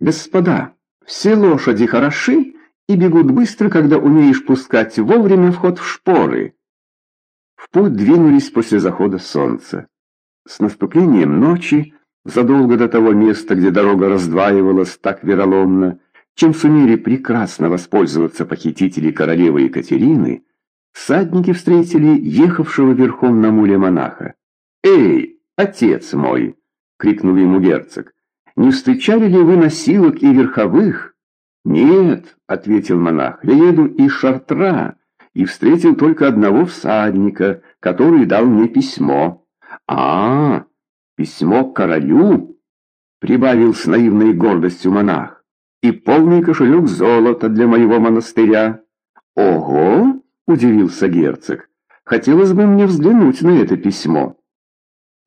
«Господа, все лошади хороши и бегут быстро, когда умеешь пускать вовремя вход в шпоры». В путь двинулись после захода солнца. С наступлением ночи, задолго до того места, где дорога раздваивалась так вероломно, чем сумели прекрасно воспользоваться похитители королевы Екатерины, всадники встретили ехавшего верхом на муле монаха. «Эй, отец мой!» — крикнул ему герцог. «Не встречали ли вы носилок и верховых?» «Нет», — ответил монах, — «я еду из Шартра и встретил только одного всадника, который дал мне письмо». «А, письмо к королю?» — прибавил с наивной гордостью монах. «И полный кошелек золота для моего монастыря». «Ого!» — удивился герцог. «Хотелось бы мне взглянуть на это письмо».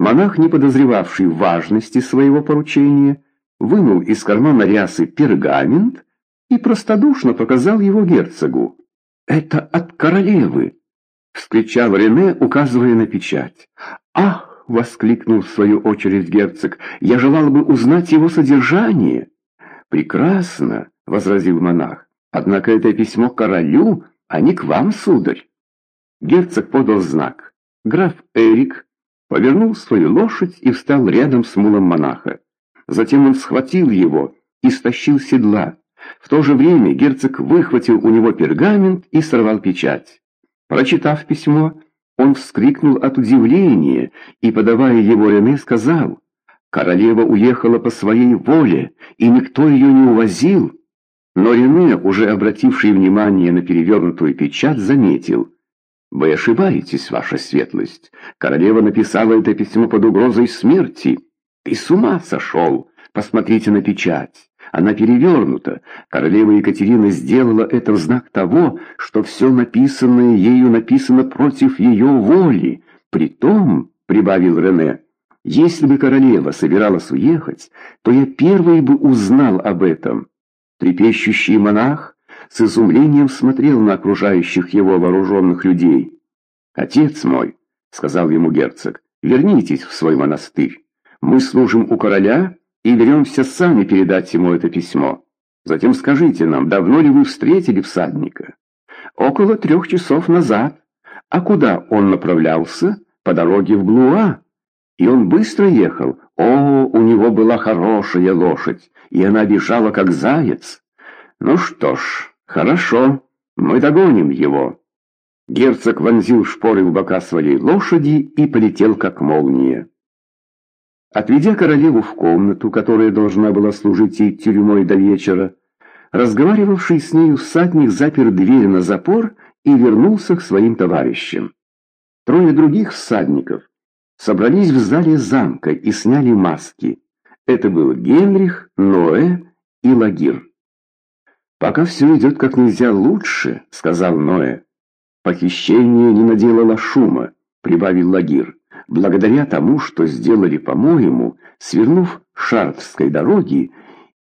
Монах, не подозревавший важности своего поручения, вынул из кармана рясы пергамент и простодушно показал его герцогу. «Это от королевы!» — вскричал Рене, указывая на печать. «Ах!» — воскликнул в свою очередь герцог. «Я желал бы узнать его содержание». «Прекрасно!» — возразил монах. «Однако это письмо королю, а не к вам, сударь». Герцог подал знак. Граф Эрик повернул свою лошадь и встал рядом с мулом монаха. Затем он схватил его и стащил седла. В то же время герцог выхватил у него пергамент и сорвал печать. Прочитав письмо, он вскрикнул от удивления и, подавая его Рене, сказал, «Королева уехала по своей воле, и никто ее не увозил». Но Рене, уже обративший внимание на перевернутую печать, заметил, «Вы ошибаетесь, ваша светлость. Королева написала это письмо под угрозой смерти. Ты с ума сошел. Посмотрите на печать. Она перевернута. Королева Екатерина сделала это в знак того, что все написанное ею написано против ее воли. Притом, — прибавил Рене, — если бы королева собиралась уехать, то я первый бы узнал об этом. Трепещущий монах с изумлением смотрел на окружающих его вооруженных людей. «Отец мой», — сказал ему герцог, — «вернитесь в свой монастырь. Мы служим у короля и беремся сами передать ему это письмо. Затем скажите нам, давно ли вы встретили всадника?» «Около трех часов назад. А куда он направлялся? По дороге в Блуа. И он быстро ехал. О, у него была хорошая лошадь, и она бежала, как заяц. Ну что ж, «Хорошо, мы догоним его». Герцог вонзил шпоры в бока своей лошади и полетел, как молния. Отведя королеву в комнату, которая должна была служить ей тюрьмой до вечера, разговаривавший с нею всадник запер дверь на запор и вернулся к своим товарищам. Трое других всадников собрались в зале замка и сняли маски. Это был Генрих, Ноэ и Лагир. «Пока все идет как нельзя лучше», — сказал Ноэ. «Похищение не наделало шума», — прибавил Лагир. «Благодаря тому, что сделали, по-моему, свернув Шартовской дороги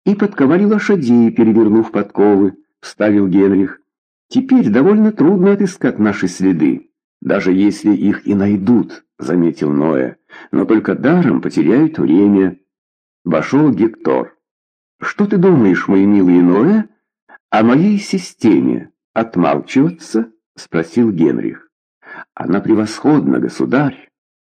и подковали лошадей, перевернув подковы», — вставил Генрих. «Теперь довольно трудно отыскать наши следы, даже если их и найдут», — заметил Ноэ. «Но только даром потеряют время». Вошел Гектор. «Что ты думаешь, мой милый Ноэ?» «О моей системе отмалчиваться?» — спросил Генрих. «Она превосходна, государь.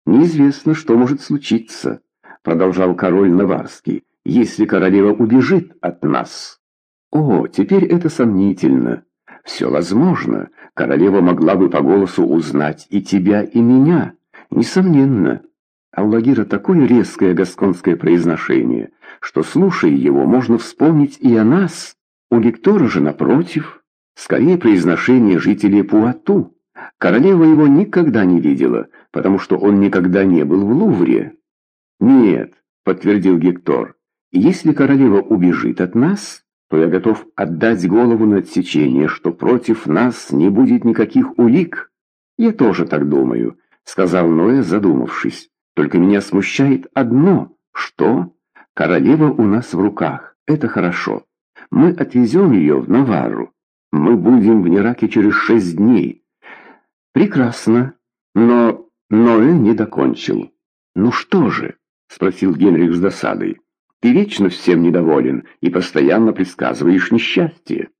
Неизвестно, что может случиться», — продолжал король Наварский, «если королева убежит от нас». «О, теперь это сомнительно. Все возможно. Королева могла бы по голосу узнать и тебя, и меня. Несомненно». А у Лагира такое резкое гасконское произношение, что, слушая его, можно вспомнить и о нас, у Гектора же, напротив, скорее произношение жителей Пуату. Королева его никогда не видела, потому что он никогда не был в Лувре. «Нет», — подтвердил Гектор, — «если королева убежит от нас, то я готов отдать голову на отсечение, что против нас не будет никаких улик». «Я тоже так думаю», — сказал Ноя, задумавшись. «Только меня смущает одно. Что? Королева у нас в руках. Это хорошо. Мы отвезем ее в Навару. Мы будем в Нераке через шесть дней. Прекрасно. Но Ноэ не докончил. Ну что же? Спросил Генрих с досадой. Ты вечно всем недоволен и постоянно предсказываешь несчастье».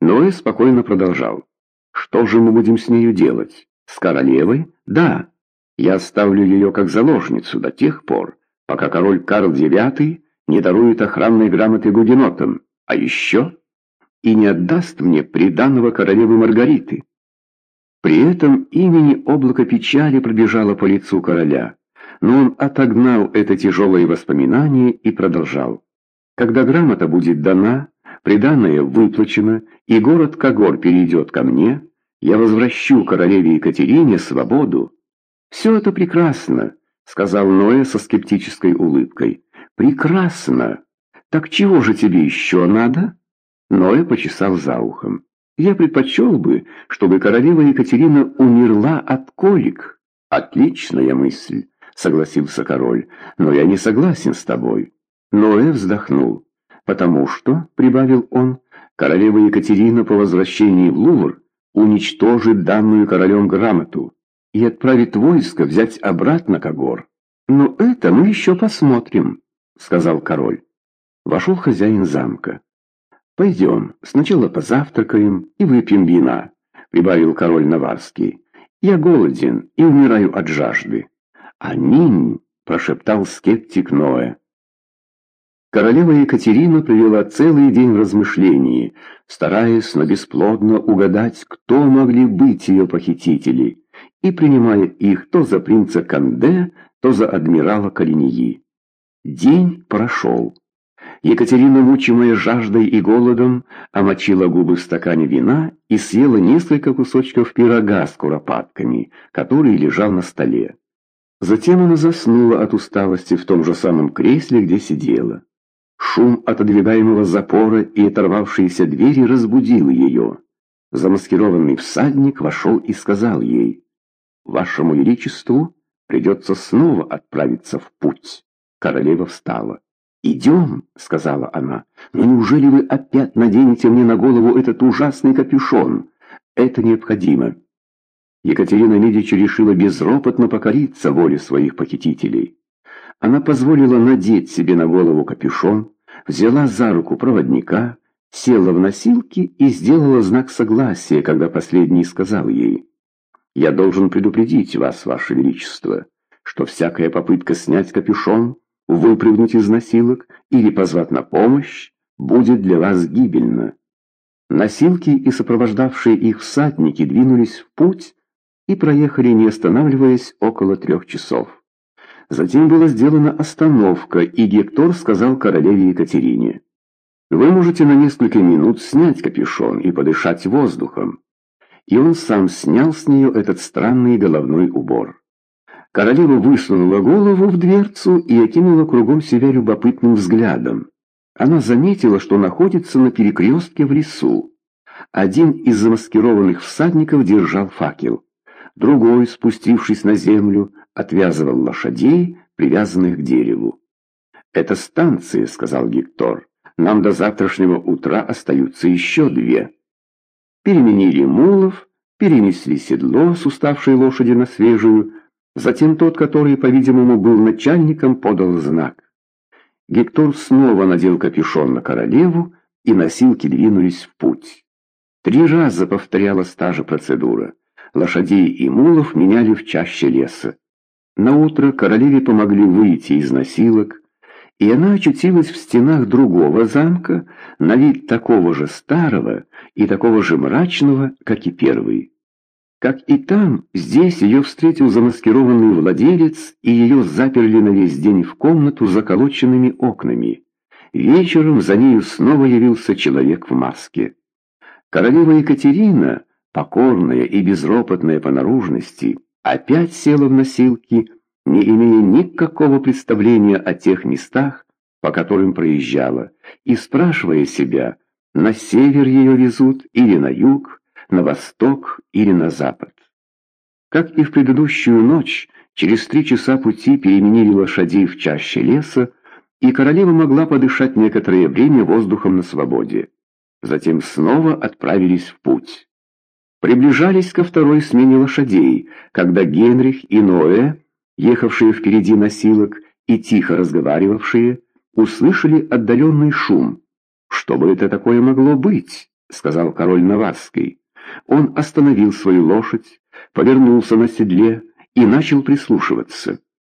Ноэ спокойно продолжал. «Что же мы будем с нею делать? С королевой? Да. Я оставлю ее как заложницу до тех пор, пока король Карл IX не дарует охранной грамоты гугенотам, а еще и не отдаст мне приданного королевы Маргариты. При этом имени облако печали пробежало по лицу короля, но он отогнал это тяжелое воспоминание и продолжал. Когда грамота будет дана, приданное выплачено, и город Когор перейдет ко мне, я возвращу королеве Екатерине свободу. Все это прекрасно, сказал Ноэ со скептической улыбкой. Прекрасно. Так чего же тебе еще надо? Ноэ почесал за ухом. Я предпочел бы, чтобы королева Екатерина умерла от колик. Отличная мысль, согласился король, но я не согласен с тобой. Ноэ вздохнул. Потому что, прибавил он, королева Екатерина по возвращении в Лувр уничтожит данную королем грамоту и отправит войско взять обратно Когор. Но это мы еще посмотрим, сказал король. Вошел хозяин замка. «Пойдем, сначала позавтракаем и выпьем вина», — прибавил король Наварский. «Я голоден и умираю от жажды». «Аминь», — прошептал скептик Ноэ. Королева Екатерина провела целый день в размышлении, стараясь, но бесплодно угадать, кто могли быть ее похитители, и принимая их то за принца Канде, то за адмирала Калиньи. День прошел. Екатерина, мучимая жаждой и голодом, омочила губы в стакане вина и съела несколько кусочков пирога с куропатками, который лежал на столе. Затем она заснула от усталости в том же самом кресле, где сидела. Шум отодвигаемого запора и оторвавшиеся двери разбудил ее. Замаскированный всадник вошел и сказал ей, «Вашему величеству придется снова отправиться в путь». Королева встала. «Идем», — сказала она, — «но неужели вы опять наденете мне на голову этот ужасный капюшон? Это необходимо». Екатерина Медичи решила безропотно покориться воле своих похитителей. Она позволила надеть себе на голову капюшон, взяла за руку проводника, села в носилки и сделала знак согласия, когда последний сказал ей, «Я должен предупредить вас, ваше величество, что всякая попытка снять капюшон выпрыгнуть из носилок или позвать на помощь будет для вас гибельно. Носилки и сопровождавшие их всадники двинулись в путь и проехали, не останавливаясь, около трех часов. Затем была сделана остановка, и Гектор сказал королеве Екатерине, «Вы можете на несколько минут снять капюшон и подышать воздухом». И он сам снял с нее этот странный головной убор. Королева высунула голову в дверцу и окинула кругом себя любопытным взглядом. Она заметила, что находится на перекрестке в лесу. Один из замаскированных всадников держал факел. Другой, спустившись на землю, отвязывал лошадей, привязанных к дереву. «Это станция», — сказал Гектор. «Нам до завтрашнего утра остаются еще две». Переменили мулов, перенесли седло с уставшей лошади на свежую, Затем тот, который, по-видимому, был начальником, подал знак. Гектор снова надел капюшон на королеву, и носилки двинулись в путь. Три раза повторялась та же процедура. Лошадей и мулов меняли в чаще леса. Наутро королеве помогли выйти из носилок, и она очутилась в стенах другого замка, на вид такого же старого и такого же мрачного, как и первый. Как и там, здесь ее встретил замаскированный владелец, и ее заперли на весь день в комнату с заколоченными окнами. Вечером за нею снова явился человек в маске. Королева Екатерина, покорная и безропотная по наружности, опять села в носилки, не имея никакого представления о тех местах, по которым проезжала, и спрашивая себя, на север ее везут или на юг, на восток или на запад. Как и в предыдущую ночь, через три часа пути переменили лошадей в чаще леса, и королева могла подышать некоторое время воздухом на свободе. Затем снова отправились в путь. Приближались ко второй смене лошадей, когда Генрих и Ноэ, ехавшие впереди носилок и тихо разговаривавшие, услышали отдаленный шум. «Что бы это такое могло быть?» — сказал король Наварский. Он остановил свою лошадь, повернулся на седле и начал прислушиваться.